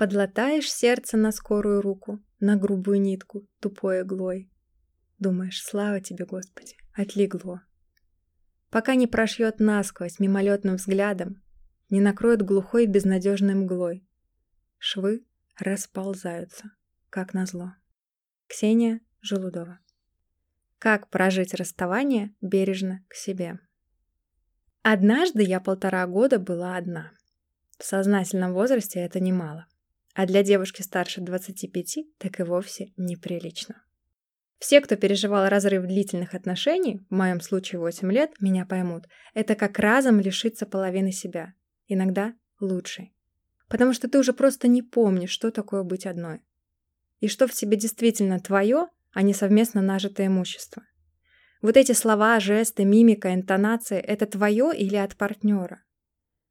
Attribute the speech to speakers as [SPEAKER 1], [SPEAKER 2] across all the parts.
[SPEAKER 1] Подлатаешь сердце на скорую руку, на грубую нитку, тупой иглой. Думаешь, слава тебе, Господи, отлегло. Пока не прошьет насквозь мимолетным взглядом, не накроет глухой безнадежной мглой. Швы расползаются, как назло. Ксения Желудова. Как прожить расставание бережно к себе. Однажды я полтора года была одна. В сознательном возрасте это немало. А для девушки старше 25 так и вовсе неприлично. Все, кто переживал разрыв длительных отношений, в моем случае 8 лет, меня поймут, это как разом лишиться половины себя. Иногда лучшей. Потому что ты уже просто не помнишь, что такое быть одной. И что в тебе действительно твое, а не совместно нажитое имущество. Вот эти слова, жесты, мимика, интонации – это твое или от партнера?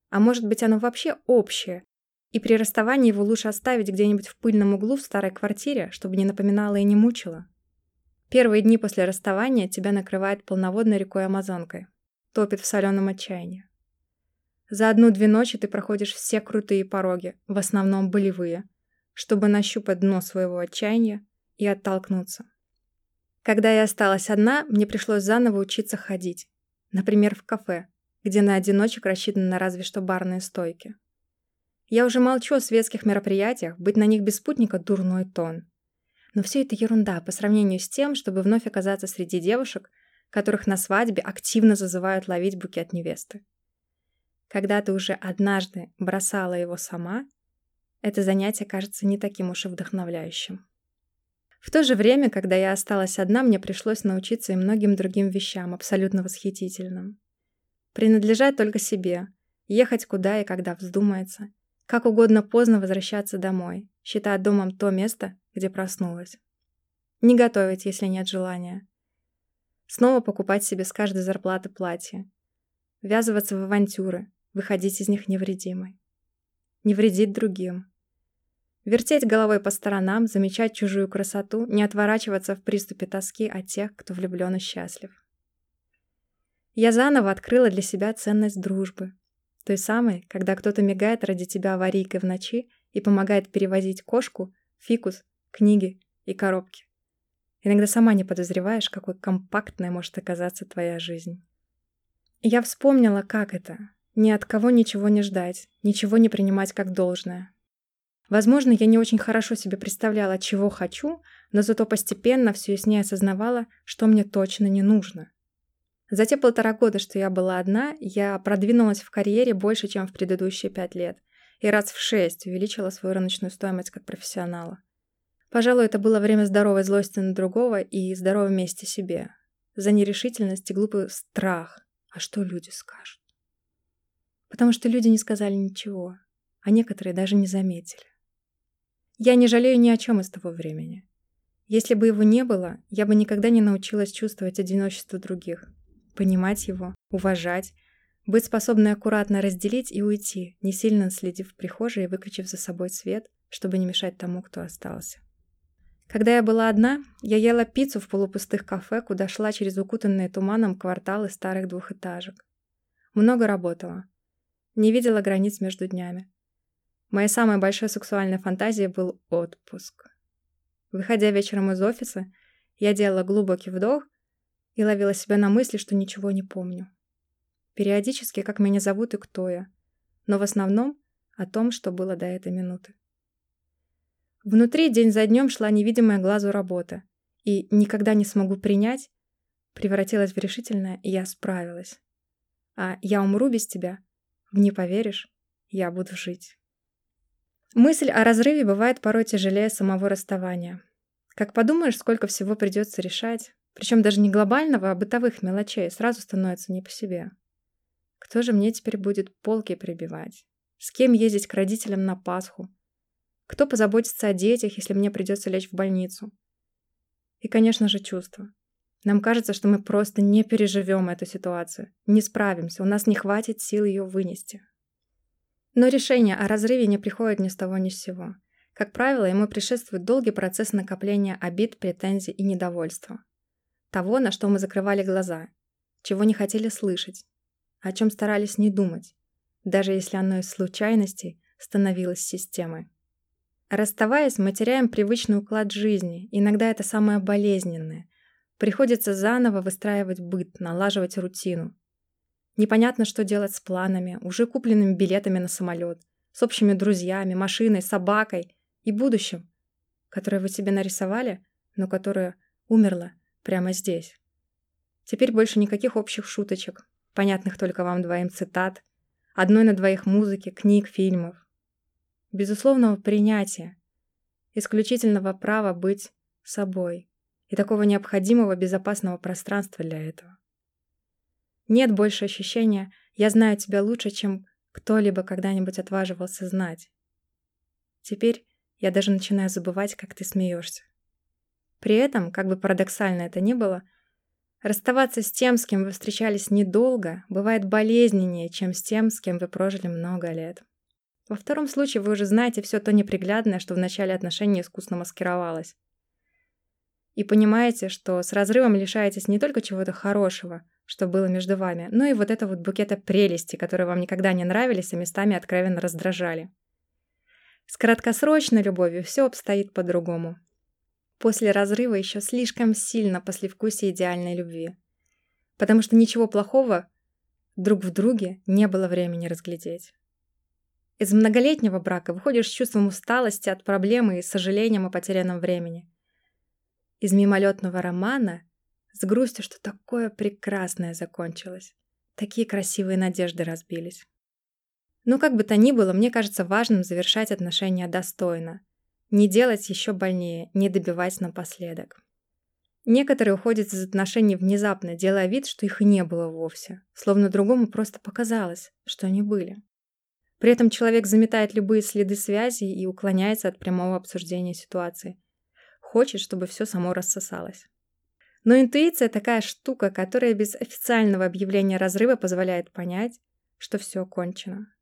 [SPEAKER 1] А может быть, оно вообще общее, и при расставании его лучше оставить где-нибудь в пыльном углу в старой квартире, чтобы не напоминало и не мучило? Первые дни после расставания тебя накрывает полноводной рекой Амазонкой, топит в соленом отчаянии. За одну-две ночи ты проходишь все крутые пороги, в основном болевые, чтобы нащупать дно своего отчаяния и оттолкнуться. Когда я осталась одна, мне пришлось заново учиться ходить. Например, в кафе, где на одиночек рассчитаны разве что барные стойки. Я уже молчу о светских мероприятиях, быть на них без спутника – дурной тон. Но все это ерунда по сравнению с тем, чтобы вновь оказаться среди девушек, которых на свадьбе активно зазывают ловить букет невесты. Когда ты уже однажды бросала его сама, это занятие кажется не таким уж и вдохновляющим. В то же время, когда я осталась одна, мне пришлось научиться и многим другим вещам, абсолютно восхитительным. Принадлежать только себе, ехать куда и когда вздумается, как угодно поздно возвращаться домой, считая домом то место, где проснулась. Не готовить, если нет желания. Снова покупать себе с каждой зарплаты платье. Ввязываться в авантюры, выходить из них невредимой. Не вредить другим, Вертеть головой по сторонам, замечать чужую красоту, не отворачиваться в приступе тоски от тех, кто влюблен и счастлив. Я заново открыла для себя ценность дружбы. Той самой, когда кто-то мигает ради тебя аварийкой в ночи и помогает перевозить кошку, фикус, книги и коробки. Иногда сама не подозреваешь, какой компактной может оказаться твоя жизнь. я вспомнила, как это. Ни от кого ничего не ждать, ничего не принимать как должное, Возможно, я не очень хорошо себе представляла, чего хочу, но зато постепенно все яснее осознавала, что мне точно не нужно. За те полтора года, что я была одна, я продвинулась в карьере больше, чем в предыдущие пять лет, и раз в шесть увеличила свою рыночную стоимость как профессионала. Пожалуй, это было время здоровой злости на другого и здоровой мести себе. За нерешительность и глупый страх. А что люди скажут? Потому что люди не сказали ничего, а некоторые даже не заметили. Я не жалею ни о чем из того времени. Если бы его не было, я бы никогда не научилась чувствовать одиночество других, понимать его, уважать, быть способной аккуратно разделить и уйти, не сильно следив в прихожей и выключив за собой свет, чтобы не мешать тому, кто остался. Когда я была одна, я ела пиццу в полупустых кафе, куда шла через укутанные туманом кварталы старых двухэтажек. Много работала. Не видела границ между днями. Моей самой большой сексуальной фантазией был отпуск. Выходя вечером из офиса, я делала глубокий вдох и ловила себя на мысли, что ничего не помню. Периодически, как меня зовут и кто я, но в основном о том, что было до этой минуты. Внутри день за днем шла невидимая глазу работа, и «никогда не смогу принять» превратилась в решительное «я справилась». А «я умру без тебя» в «не поверишь, я буду жить». Мысль о разрыве бывает порой тяжелее самого расставания. Как подумаешь, сколько всего придется решать, причем даже не глобального, а бытовых мелочей, сразу становится не по себе. Кто же мне теперь будет полки прибивать? С кем ездить к родителям на Пасху? Кто позаботится о детях, если мне придется лечь в больницу? И, конечно же, чувства. Нам кажется, что мы просто не переживем эту ситуацию, не справимся, у нас не хватит сил ее вынести. Но решение о разрыве не приходит ни с того ни с сего. Как правило, ему предшествует долгий процесс накопления обид, претензий и недовольства. Того, на что мы закрывали глаза, чего не хотели слышать, о чем старались не думать, даже если оно из случайностей становилось системой. Расставаясь, мы теряем привычный уклад жизни, иногда это самое болезненное. Приходится заново выстраивать быт, налаживать рутину. Непонятно, что делать с планами, уже купленными билетами на самолет, с общими друзьями, машиной, собакой и будущим, которое вы себе нарисовали, но которое умерло прямо здесь. Теперь больше никаких общих шуточек, понятных только вам двоим цитат, одной на двоих музыки, книг, фильмов безусловного принятия, исключительного права быть собой и такого необходимого безопасного пространства для этого. Нет больше ощущения «я знаю тебя лучше, чем кто-либо когда-нибудь отваживался знать». Теперь я даже начинаю забывать, как ты смеешься. При этом, как бы парадоксально это ни было, расставаться с тем, с кем вы встречались недолго, бывает болезненнее, чем с тем, с кем вы прожили много лет. Во втором случае вы уже знаете все то неприглядное, что в начале отношений искусно маскировалось. И понимаете, что с разрывом лишаетесь не только чего-то хорошего, что было между вами, но и вот этого вот букета прелести, которые вам никогда не нравились, а местами откровенно раздражали. С краткосрочной любовью все обстоит по-другому. После разрыва еще слишком сильно послевкусие идеальной любви. Потому что ничего плохого друг в друге не было времени разглядеть. Из многолетнего брака выходишь с чувством усталости от проблемы и сожалением о потерянном времени. Из мимолетного романа с грустью, что такое прекрасное закончилось. Такие красивые надежды разбились. Но как бы то ни было, мне кажется важным завершать отношения достойно. Не делать еще больнее, не добивать напоследок. Некоторые уходят из отношений внезапно, делая вид, что их не было вовсе, словно другому просто показалось, что они были. При этом человек заметает любые следы связи и уклоняется от прямого обсуждения ситуации. Хочет, чтобы все само рассосалось. Но интуиция такая штука, которая без официального объявления разрыва позволяет понять, что все кончено.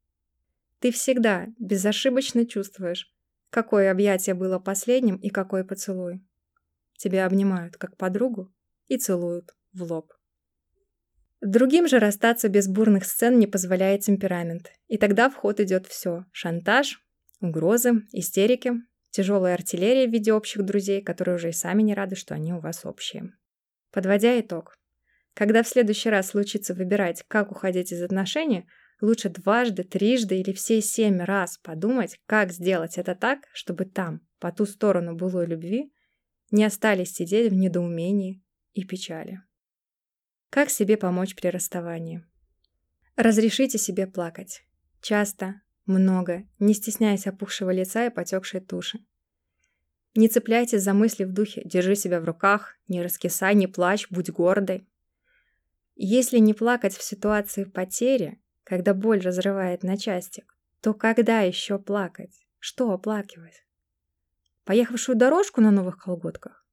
[SPEAKER 1] Ты всегда безошибочно чувствуешь, какое объятие было последним и какой поцелуй. Тебя обнимают как подругу и целуют в лоб. Другим же расстаться без бурных сцен не позволяет темперамент. И тогда в ход идет все. Шантаж, угрозы, истерики, тяжелая артиллерия в виде общих друзей, которые уже и сами не рады, что они у вас общие. Подводя итог. Когда в следующий раз случится выбирать, как уходить из отношений, лучше дважды, трижды или все семь раз подумать, как сделать это так, чтобы там, по ту сторону былой любви, не остались сидеть в недоумении и печали. Как себе помочь при расставании? Разрешите себе плакать. Часто, много, не стесняясь опухшего лица и потекшей туши. Не цепляйтесь за мысли в духе «держи себя в руках», «не раскисай, не плачь, будь гордой». Если не плакать в ситуации потери, когда боль разрывает на части, то когда еще плакать? Что оплакивать? Поехавшую дорожку на новых колготках?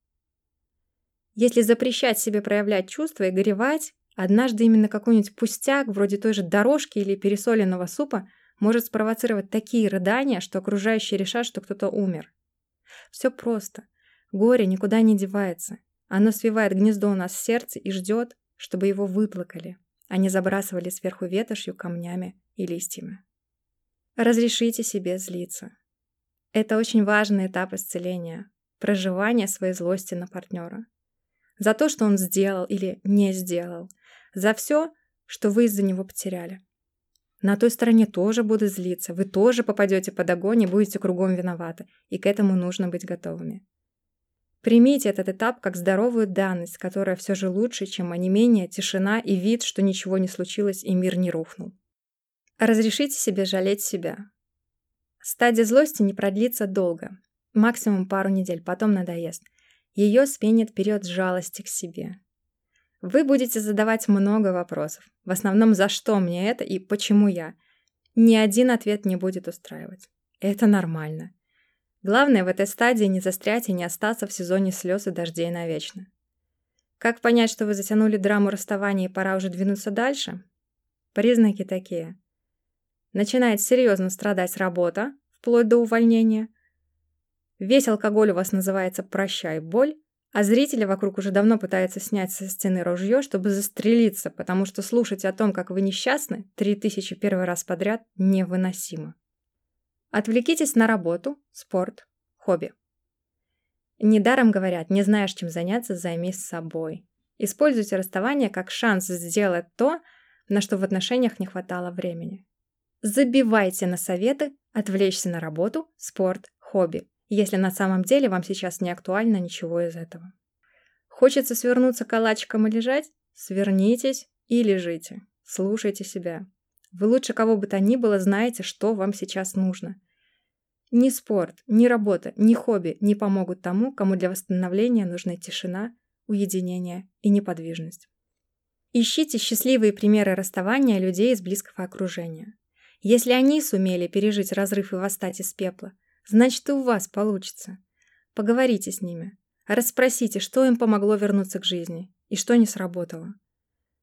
[SPEAKER 1] Если запрещать себе проявлять чувства и горевать, однажды именно какой-нибудь пустяк, вроде той же дорожки или пересоленного супа, может спровоцировать такие рыдания, что окружающие решат, что кто-то умер. Все просто. Горе никуда не девается. Оно свивает гнездо у нас в сердце и ждет, чтобы его выплакали, не забрасывали сверху ветошью, камнями и листьями. Разрешите себе злиться. Это очень важный этап исцеления, проживания своей злости на партнера за то, что он сделал или не сделал, за все, что вы из-за него потеряли. На той стороне тоже будут злиться, вы тоже попадете под огонь и будете кругом виноваты, и к этому нужно быть готовыми. Примите этот этап как здоровую данность, которая все же лучше, чем онемение, тишина и вид, что ничего не случилось и мир не рухнул. Разрешите себе жалеть себя. Стадия злости не продлится долго, максимум пару недель, потом надоест. Ее сменит период жалости к себе. Вы будете задавать много вопросов. В основном, за что мне это и почему я. Ни один ответ не будет устраивать. Это нормально. Главное в этой стадии не застрять и не остаться в сезоне слез и дождей навечно. Как понять, что вы затянули драму расставания и пора уже двинуться дальше? Признаки такие. Начинает серьезно страдать работа, вплоть до увольнения. Весь алкоголь у вас называется «прощай, боль», а зрители вокруг уже давно пытаются снять со стены ружье, чтобы застрелиться, потому что слушать о том, как вы несчастны, три тысячи первый раз подряд невыносимо. Отвлекитесь на работу, спорт, хобби. Недаром говорят, не знаешь, чем заняться, займись собой. Используйте расставание как шанс сделать то, на что в отношениях не хватало времени. Забивайте на советы, отвлечься на работу, спорт, хобби, если на самом деле вам сейчас не актуально ничего из этого. Хочется свернуться калачиком и лежать? Свернитесь и лежите. Слушайте себя. Вы лучше кого бы то ни было знаете, что вам сейчас нужно. Ни спорт, ни работа, ни хобби не помогут тому, кому для восстановления нужна тишина, уединение и неподвижность. Ищите счастливые примеры расставания людей из близкого окружения. Если они сумели пережить разрыв и восстать из пепла, значит и у вас получится. Поговорите с ними, расспросите, что им помогло вернуться к жизни и что не сработало.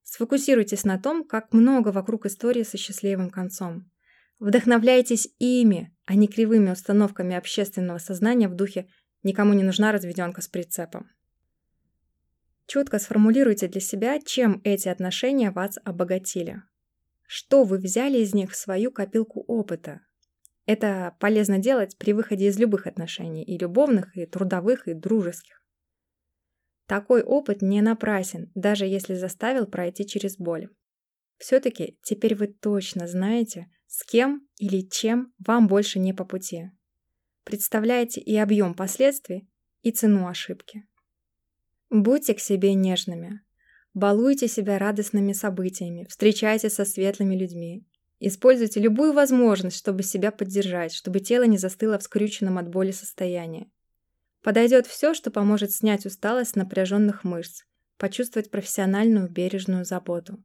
[SPEAKER 1] Сфокусируйтесь на том, как много вокруг истории со счастливым концом. Вдохновляйтесь ими, а не кривыми установками общественного сознания в духе «никому не нужна разведенка с прицепом». Четко сформулируйте для себя, чем эти отношения вас обогатили. Что вы взяли из них в свою копилку опыта? Это полезно делать при выходе из любых отношений, и любовных, и трудовых, и дружеских. Такой опыт не напрасен, даже если заставил пройти через боль. Все-таки теперь вы точно знаете, с кем или чем вам больше не по пути. Представляете и объем последствий, и цену ошибки. Будьте к себе нежными. Балуйте себя радостными событиями, встречайте со светлыми людьми. Используйте любую возможность, чтобы себя поддержать, чтобы тело не застыло в скрюченном от боли состоянии. Подойдет все, что поможет снять усталость напряженных мышц, почувствовать профессиональную бережную заботу.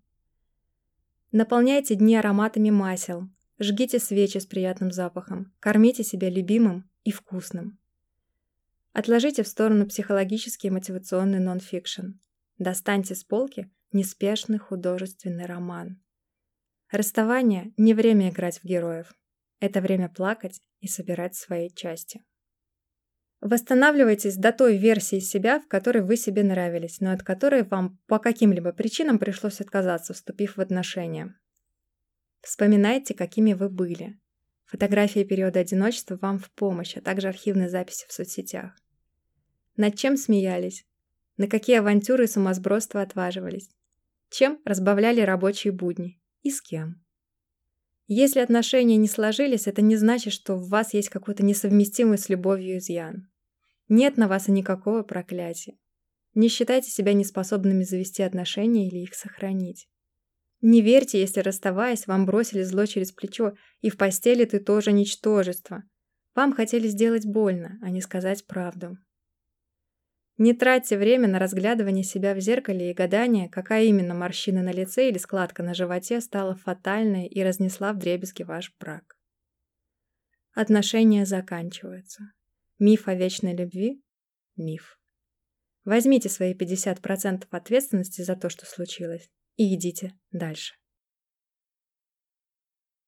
[SPEAKER 1] Наполняйте дни ароматами масел, жгите свечи с приятным запахом, кормите себя любимым и вкусным. Отложите в сторону психологический и мотивационный нон-фикшн. Достаньте с полки неспешный художественный роман. Расставание – не время играть в героев. Это время плакать и собирать свои части. Восстанавливайтесь до той версии себя, в которой вы себе нравились, но от которой вам по каким-либо причинам пришлось отказаться, вступив в отношения. Вспоминайте, какими вы были. Фотографии периода одиночества вам в помощь, а также архивные записи в соцсетях. Над чем смеялись? На какие авантюры и сумасбродства отваживались? Чем разбавляли рабочие будни? И с кем? Если отношения не сложились, это не значит, что в вас есть какой-то несовместимый с любовью изъян. Нет на вас и никакого проклятия. Не считайте себя неспособными завести отношения или их сохранить. Не верьте, если расставаясь, вам бросили зло через плечо, и в постели ты тоже ничтожество. Вам хотели сделать больно, а не сказать правду. Не тратьте время на разглядывание себя в зеркале и гадание, какая именно морщина на лице или складка на животе стала фатальной и разнесла в дребезги ваш брак. Отношения заканчиваются. Миф о вечной любви – миф. Возьмите свои 50% ответственности за то, что случилось, и идите дальше.